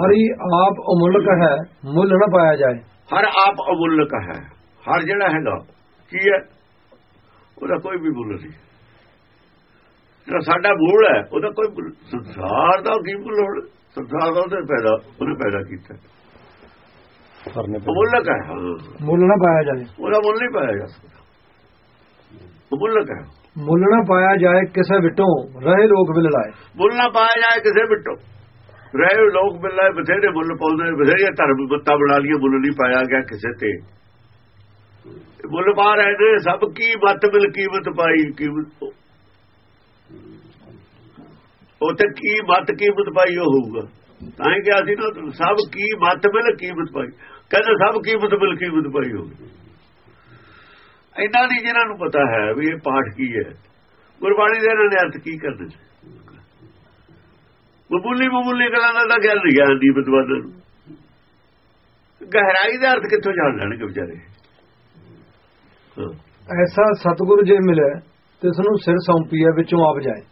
ਹਰੀ ਆਪ ਅਮੁੱਲਕ ਹੈ ਮੁੱਲ ਨਾ ਪਾਇਆ ਜਾਏ। ਹਰ ਆਪ ਅਮੁੱਲਕ ਹੈ। ਹਰ ਜਿਹੜਾ ਹੈਗਾ ਕੀ ਹੈ? ਉਹਦਾ ਕੋਈ ਵੀ ਮੁੱਲ ਨਹੀਂ। ਜਿਹੜਾ ਸਾਡਾ ਮੂਲ ਹੈ ਉਹਦਾ ਕੋਈ ਸੰਸਾਰ ਦਾ ਕੀ ਮੁੱਲ ਹੁਣ? ਸੰਸਾਰ ਦਾ ਉਹਨੇ ਪੈਦਾ ਉਹਨੇ ਪੈਦਾ ਕੀਤਾ। ਅਮੁੱਲਕ ਹੈ ਮੁੱਲ ਨਾ ਪਾਇਆ ਜਾਏ। ਉਹਦਾ ਮੁੱਲ ਨਹੀਂ ਪਾਇਆ ਜਾ ਸਕਦਾ। ਅਮੁੱਲਕ ਹੈ। ਮੁੱਲ ਨਾ ਪਾਇਆ ਜਾਏ ਕਿਸੇ ਵਿਟੋਂ ਰਹੇ ਲੋਕ ਵਿਲ ਲਾਏ ਮੁੱਲ ਨਾ ਪਾਇਆ ਜਾਏ ਕਿਸੇ ਬਿੱਟੋ ਰਹੇ ਲੋਕ ਮਿਲਣਾ ਬਥੇਰੇ ਮੁੱਲ ਪਾਉਂਦੇ ਬਥੇਰੇ ਬਥੇਰੀਆਂ ਧਰਮ ਬੱਤਾ ਬਣਾ ਲਈਆਂ, ਮੁੱਲ ਨਹੀਂ ਪਾਇਆ ਗਿਆ ਕਿਸੇ ਤੇ। ਮੁੱਲ ਪਾ ਰਹੇ ਨੇ, ਸਭ ਕੀ ਮਤ ਮਿਲ ਕੀਮਤ ਪਾਈ ਕੀਮਤ ਉਹ ਤੇ ਕੀ ਮਤ ਕੀਮਤ ਪਾਈ ਉਹ ਹੋਊਗਾ। ਤਾਂ ਹੀ ਕਿਹਾ ਸੀ ਨਾ, ਸਭ ਕੀ ਮਤ ਮਿਲ ਕੀਮਤ ਪਾਈ। ਕਹਿੰਦੇ ਸਭ ਕੀਮਤ ਮਿਲ ਕੀਮਤ ਪਾਈ ਹੋਊਗੀ। ਇਹਨਾਂ ਦੀ ਜਿਹਨਾਂ ਨੂੰ ਪਤਾ ਹੈ ਵੀ ਇਹ ਪਾਠ ਕੀ ਹੈ। ਗੁਰਬਾਣੀ ਦੇ ਇਹਨਾਂ ਨੇ ਅਰਥ ਕੀ ਕਰਦੇ ਨੇ? ਮਾਮੂਲੀ ਮਾਮੂਲੀ ਗੱਲਾਂ ਦਾ ਤਾਂ ਗਿਆਨ ਨਹੀਂ ਗਿਆਨ ਦੀ ਨੂੰ ਗਹਿਰਾਈ ਦਾ ਅਰਥ ਕਿੱਥੋਂ ਜਾਣ ਲੈਣਗੇ ਵਿਚਾਰੇ ਹਾਂ। ਐਸਾ ਸਤਿਗੁਰ ਜੇ ਮਿਲੇ ਤਿਸ ਨੂੰ ਸਿਰ ਸੌਂਪੀਏ ਵਿੱਚੋਂ ਆਪ ਜਾਏ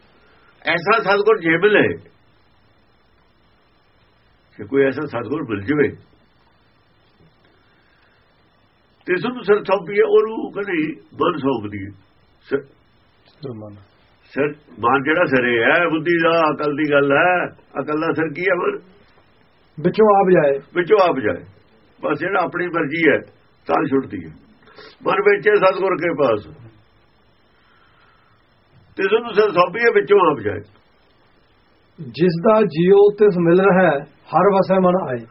ਐਸਾ ਸਤਗੁਰ ਜੇ ਮਿਲੇ ਕਿ ਕੋਈ ਐਸਾ ਸਤਗੁਰ ਮਿਲ ਜਵੇ ਤੇ ਸੁਣ ਸਰ ਸੌਂਪੀਏ ਉਹਨੂੰ ਕਦੇ ਮਨ ਸੌਂਪਦੀ ਹੈ। ਸਿਰ ਮਨ ਜਿਹੜਾ ਸਿਰੇ ਹੈ? ਬੁੱਧੀ ਦਾ ਅਕਲ ਦੀ ਗੱਲ ਹੈ। ਅਕਲ ਦਾ ਸਿਰ ਕੀ ਹੈ ਮਨ ਵਿੱਚੋਂ ਆਪ ਜਾਏ। ਵਿੱਚੋਂ ਆਪ ਜਾਏ। ਬਸ ਜਿਹੜਾ ਆਪਣੀ ਮਰਜ਼ੀ ਹੈ ਤਾਂ ਛੁੱਟਦੀ ਹੈ। ਮਨ ਵਿੱਚ ਹੈ ਸਤਗੁਰ ਕੇ ਪਾਸ। ਤੇ ਸੁਣ ਸਰ ਸੌਂਪੀਏ ਵਿੱਚੋਂ ਆਪ ਜਾਏ। ਜਿਸ ਦਾ ਜੀਉ ਤਿਸ ਮਿਲ ਰਿਹਾ ਹੈ, ਹਰ ਵਸੈ ਮਨ ਆਏ।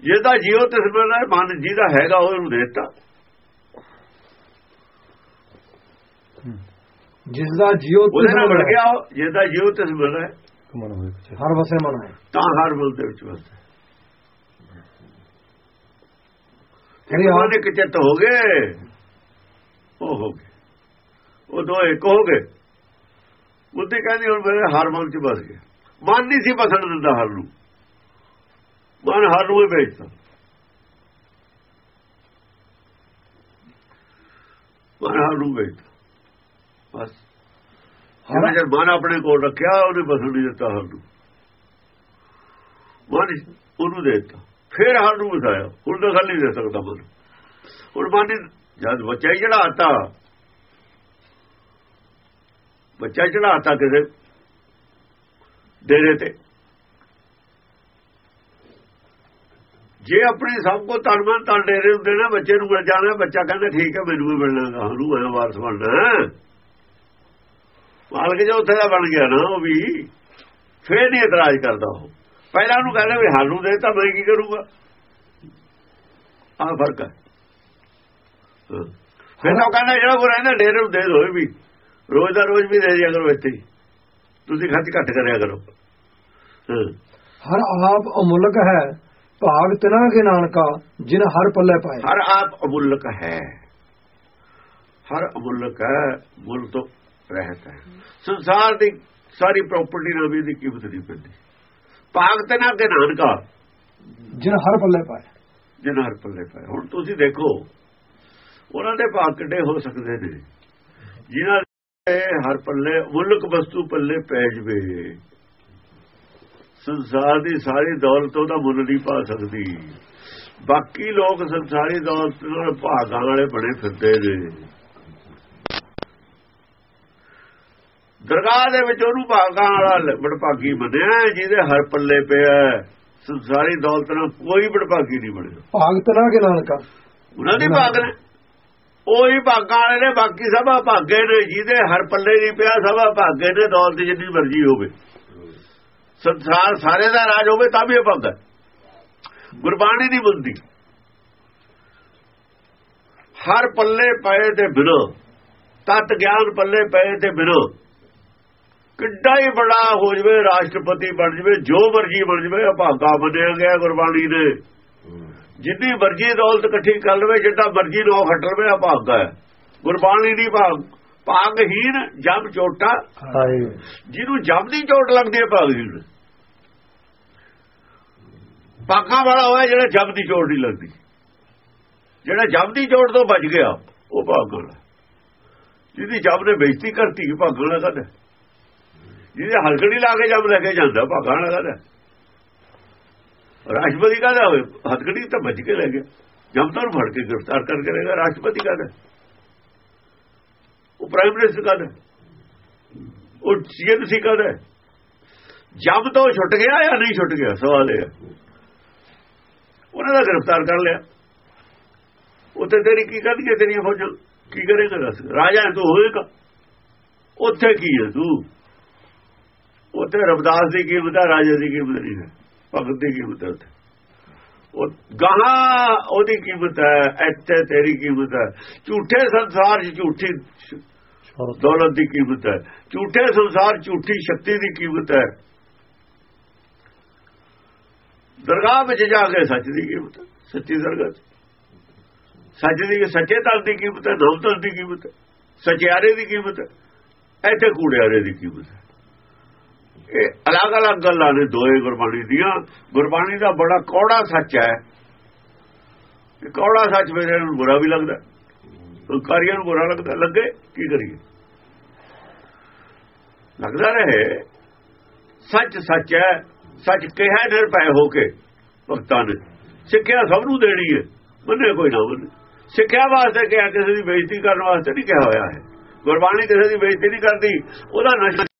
ਜਿਹਦਾ ਜੀਵ ਤੇ ਸਮਝਣਾ ਹੈ, ਮਨ ਜਿਹਦਾ ਹੈਗਾ ਉਹਨੂੰ ਦੇਤਾ। ਜਿਸ ਦਾ ਜੀਉ ਉਹਦੇ ਤਿਸ ਨਾਲ ਮਿਲ ਰਿਹਾ ਗਿਆ ਉਹ, ਜਿਹਦਾ ਜੀਵ ਤੇ ਸਮਝਣਾ ਹੈ, ਕਮਨ ਹੋਏ ਪਿੱਛੇ। ਹਰ ਵਸੈ ਮਨ ਆਏ ਤਾਂ ਹਰ ਬਲ ਦੇ ਵਿੱਚ ਵਸਦਾ ਜਿਹੜੇ ਆਪ ਇੱਕ ਚਿੱਤ ਹੋ ਗਏ ਉਹ ਹੋ ਗਏ। ਉਹ ਦੋ ਇੱਕ ਹੋ ਗਏ। ਬੁੱਧੀ ਕਹਿੰਦੀ ਹੁਣ ਮੇਰੇ ਹਰ ਮਨ ਚ ਬਸ ਗਿਆ। ਮਨ ਨਹੀਂ ਸੀ ਬਸਣ ਦਿੰਦਾ ਹਰ ਨੂੰ। ਮਨ ਹਰ ਨੂੰ ਹੀ ਵੇਚਦਾ ਮਨ ਹਰ ਨੂੰ ਵੇਚਦਾ ਬਸ। ਜਿਵੇਂ ਜਦ ਮਨ ਆਪਣੇ ਕੋਲ ਰੱਖਿਆ ਉਹਨੇ ਬਸਣ ਨਹੀਂ ਦਿੱਤਾ ਹਰ ਨੂੰ ਮਨ ਉਹਨੂੰ ਦੇ ਦਿੱਤਾ। ਫਿਰ ਹਰ ਨੂੰ ਵਸਾਇਆ ਹੁਣ ਤਾਂ ਨਹੀਂ ਦੇ ਸਕਦਾ ਮਨ ਹੁਣ ਮਨ ਨੇ ਜਦ ਬੱਚਾ ਹੀ ਚੜਾਤਾ ਬੱਚਾ ਚੜਾਤਾ ਕਿਸੇ ਡੇਰੇ ਤੇ। ਜੇ ਆਪਣੀ ਸਭ ਕੋ ਤਨ ਮਨ ਤਨ ਡੇਰੇ ਹੁੰਦੇ ਨਾ ਬੱਚੇ ਨੂੰ ਮਿਲ ਜਾਣਾ ਬੱਚਾ ਕਹਿੰਦਾ ਠੀਕ ਹੈ ਮੈਨੂੰ ਵੀ ਮਿਲਣਾ ਹਰੂ ਮੈਂ ਵਾਰਸ ਬਣਨਾ ਮਾਲਕ ਜੋ ਉੱਥੇ ਦਾ ਬਣ ਗਿਆ ਨਾ ਉਹ ਵੀ ਫੇਰ ਨਹੀਂ ਇਤਰਾਜ਼ ਕਰਦਾ ਉਹ। ਪਹਿਲਾਂ ਉਹਨੂੰ ਕਹਿੰਦਾ ਵੀ ਹਾਲੂ ਦੇ ਤਾਂ ਮੈਂ ਕੀ ਕਰੂੰਗਾ? ਆਹ ਫ਼ਰਕ ਹੈ। ਫਿਰ ਉਹ ਕਹਿੰਦਾ ਜਿਹੜਾ ਕੋ ਰਹਿੰਦਾ ਡੇਰੇ ਨੂੰ ਦੇ ਦੋ ਵੀ। ਰੋਜ਼ ਦਾ ਰੋਜ਼ ਵੀ ਦੇ ਦਿਆ ਕਰੋ ਇੱਥੇ। ਤੁਸੀਂ ਖਰਚ ਘੱਟ ਕਰਿਆ ਕਰੋ। ਹਰ ਆਪ ਅਮੁੱਲਕ ਹੈ ਭਾਗ ਤਿਨਾ ਕੇ ਨਾਨਕਾ ਜਿਨ ਹਰ ਪੱਲੇ ਪਾਏ। ਹਰ ਆਪ ਅਮੁੱਲਕ ਹੈ। ਹਰ ਅਮੁੱਲਕ ਹੈ ਮੁੱਲ ਤੋਂ ਰਹਿਤ ਹੈ। ਸੰਸਾਰ ਦੀ ਸਾਰੀ ਪ੍ਰਾਪਰਟੀ ਨਾਲ ਵੀ ਇਹਦੀ ਕੀਮਤ ਨਹੀਂ ਪੈਂਦੀ। ਭਾਗ ਤੇ ਨਾ ਕੇ ਨਾਨਕਾ। ਜਿਨ ਹਰ ਪੱਲੇ ਪਾਏ। ਜਿਨ ਹਰ ਪੱਲੇ ਪਏ। ਹੁਣ ਤੁਸੀਂ ਦੇਖੋ ਉਹਨਾਂ ਦੇ ਭਾਗ ਕਿੱਡੇ ਹੋ ਸਕਦੇ ਨੇ। ਜਿਨ੍ਹਾਂ ਦੇ ਹਰ ਪੱਲੇ ਮੁਲਕ ਵਸਤੂ ਪੱਲੇ ਪੈ ਜਵੇ। ਸੰਸਾਰ ਦੀ ਸਾਰੀ ਦੌਲਤ ਉਹਦਾ ਮੁੱਲ ਨਹੀਂ ਪਾ ਸਕਦੀ। ਬਾਕੀ ਲੋਕ ਸੰਸਾਰੀ ਦੌਲਤ ਨਾਲ ਭਾਗਾਂ ਵਾਲੇ ਬਣੇ ਫਿਰਦੇ ਨੇ। ਦਰਗਾਹ ਦੇ ਵਿੱਚ ਉਹਨੂੰ ਭਾਗਾਂ ਵਾਲਾ ਬੜਭਾਗੀ ਬਣਿਆ ਜਿਹਦੇ ਹਰ ਪੱਲੇ ਪਿਆ ਸੰਸਾਰੀ ਦੌਲਤ ਨਾਲ ਕੋਈ ਬੜਭਾਗੀ ਨਹੀਂ ਬਣਿਆ। ਭਾਗ ਤਿਨਾ ਕੇ ਨਾਨਕਾ? ਉਹਨਾਂ ਦੇ ਭਾਗ ਨੇ। ਉਹੀ ਭਾਗਾਂ ਵਾਲੇ ਨੇ ਬਾਕੀ ਸਭ ਭਾਗੇ ਨੇ ਜਿਹਦੇ ਹਰ ਪੱਲੇ ਨਹੀਂ ਪਿਆ ਸਭ ਭਾਗੇ ਨੇ ਦੌਲਤ ਜਿੰਨੀ ਮਰਜ਼ੀ ਹੋਵੇ। ਸੰਸਾਰ ਸਾਰੇ ਦਾ ਰਾਜ ਹੋਵੇ ਤਾਂ ਵੀ ਇਹ ਭਾਗਾ ਗੁਰਬਾਣੀ ਨਹੀਂ ਬੁੱਧੀ ਹਰ ਪੱਲੇ ਪਏ ਤੇ ਬਿਨੋ। ਤਤ ਗਿਆਨ ਪੱਲੇ ਪਏ ਤੇ ਬਿਨੋ। ਕਿੱਡਾ ਹੀ ਬੜਾ ਹੋ ਜਵੇ ਰਾਸ਼ਟਰਪਤੀ ਬਣ ਜਵੇ ਜੋ ਮਰਜ਼ੀ ਬਣ ਜਵੇ ਭਾਗਾ ਬਣਿਆ ਗਿਆ ਗੁਰਬਾਣੀ ਨੇ ਜਿੰਨੀ ਮਰਜ਼ੀ ਦੌਲਤ ਇਕੱਠੀ ਕਰ ਲਵੇ ਜਿੱਦਾਂ ਮਰਜ਼ੀ ਨੋ ਖੱਟ ਲਵੇ ਆ ਭਾਗਾ ਹੈ। ਗੁਰਬਾਣੀ ਦੀ ਭਾਗ ਭਾਗਹੀਣ ਜਮ ਚੋਟਾ। ਜਿਹਨੂੰ ਜਮ ਦੀ ਚੋਟ ਲੱਗਦੀ ਹੈ ਭਾਗਹੀਣ। ਭਾਗਾਂ ਵਾਲਾ ਹੋਇਆ ਜਿਹੜਾ ਜਮ ਦੀ ਚੋਟ ਨਹੀਂ ਲੱਗਦੀ। ਜਿਹੜਾ ਜਮ ਦੀ ਚੋਟ ਤੋਂ ਬਚ ਗਿਆ ਉਹ ਭਾਗਾਂ ਵਾਲਾ। ਜਿਹਦੀ ਜਮ ਨੇ ਬੇਇੱਜ਼ਤੀ ਕਰਤੀ ਭਾਗਾਂ ਵਾਲਾ ਕਹਦਾ ਜਿਹਦੇ ਹਲਕੜੀ ਲਾ ਕੇ ਜਮ ਲੈ ਕੇ ਜਾਂਦਾ ਭਾਗਾਂ ਵਾਲਾ ਕਹਦਾ। ਰਾਸ਼ਟਰਪਤੀ ਕਾਹਦਾ ਹੋਵੇ ਹੱਥਕੜੀ ਤਾਂ ਬਚ ਕੇ ਲੈ ਗਿਆ। ਜਮਤਾ ਨੂੰ ਫੜ ਕੇ ਗ੍ਰਿਫਤਾਰ ਕਰਕੇ ਲੈ ਰਾਸ਼ਟਰਪਤੀ ਕਾਹਦਾ। ਉਹ ਪ੍ਰਾਈਮ ਮਿਨਿਸਟਰ ਕਾਹਦਾ। ਉਹ ਸੀਐਮ ਸੀ ਕਾਹਦਾ। ਜਮ ਤੋਂ ਛੁੱਟ ਗਿਆ ਜਾਂ ਨਹੀਂ ਛੁੱਟ ਗਿਆ? ਸਵਾਲ ਇਹ ਹੈ ਉਹਨਾਂ ਦਾ ਗ੍ਰਿਫਤਾਰ ਕਰ ਲਿਆ। ਉੱਥੇ ਤੇਰੀ ਕੀ ਕਰਨਗੇ ਤੇਰੀਆਂ ਫੌਜਾਂ? ਕੀ ਕਰੇਗਾ ਦੱਸ? ਰਾਜਾ ਤੂੰ ਹੋਏਗਾ। ਉੱਥੇ ਕੀ ਹੈ ਤੂੰ? ਉੱਥੇ ਰਬਦਾਸ ਦੀ ਕੀਮਤ ਹੈ ਰਾਜੇ ਦੀ ਕੀਮਤ ਨਹੀਂ ਹੈ ਭਗਤ ਦੀ ਕੀਮਤ ਹੈ ਉੱਥੇ ਉਹ ਗਾਹਾਂ ਉਹਦੀ ਕੀਮਤ ਹੈ ਇੱਥੇ ਤੇਰੀ ਕੀਮਤ ਹੈ ਝੂਠੇ ਸੰਸਾਰ 'ਚ ਝੂਠੀ ਦੌਲਤ ਦੀ ਕੀਮਤ ਹੈ ਝੂਠੇ ਸੰਸਾਰ ਝੂਠੀ ਸ਼ਕਤੀ ਦੀ ਕੀਮਤ ਹੈ ਦਰਗਾਹ ਵਿੱਚ ਜਾ ਕੇ ਸੱਚ ਦੀ ਕੀਮਤ ਸੱਚੀ ਦਰਗਾਹ। ਸੱਚ ਦੀ ਸੱਚੇ ਤਲ ਦੀ ਕੀਮਤ ਹੈ ਦੌਲਤ ਦੀ ਕੀਮਤ ਹੈ ਸਚਿਆਰੇ ਦੀ ਕੀਮਤ ਹੈ ਇੱਥੇ ਕੂੜਿਆਰੇ ਦੀ ਕੀਮਤ ਹੈ ਇਹ ਅਲੱਗ-ਅਲੱਗ ਗੱਲਾਂ ਨੇ ਦੋਏ ਗੁਰਬਾਣੀ ਦੀਆਂ। ਗੁਰਬਾਣੀ ਦਾ ਬੜਾ ਕੌੜਾ ਸੱਚ ਹੈ। ਇਹ ਕੌੜਾ ਸੱਚ ਮੇਰੇ ਨੂੰ ਬੁਰਾ ਵੀ ਲੱਗਦਾ। ਕਾਰੀਆਂ ਨੂੰ ਬੁਰਾ ਲੱਗਦਾ। ਲੱਗੇ? ਕੀ ਕਰੀਏ? ਲੱਗਦਾ ਰਹੇ। ਸੱਚ ਸੱਚ ਹੈ। ਸੱਚ ਕਿਹਾ ਨਿਰਭੈ ਹੋ ਕੇ ਭਗਤਾਂ ਨੇ। ਸਿੱਖਿਆ ਸਭ ਨੂੰ ਦੇਣੀ ਹੈ। ਮੰਨੇ ਕੋਈ ਨਾ ਮੰਨੇ। ਸਿੱਖਿਆ ਵਾਸਤੇ ਕਿਹਾ, ਕਿਸੇ ਦੀ ਬੇਇੱਜ਼ਤੀ ਕਰਨ ਵਾਸਤੇ ਨਹੀਂ ਕਿਹਾ ਹੋਇਆ ਹੈ। ਗੁਰਬਾਣੀ ਕਿਸੇ ਦੀ ਬੇਇੱਜ਼ਤੀ ਨਹੀਂ ਕਰਦੀ। ਉਹਦਾ ਨਸ਼ਾ